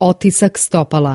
Otisak stopala.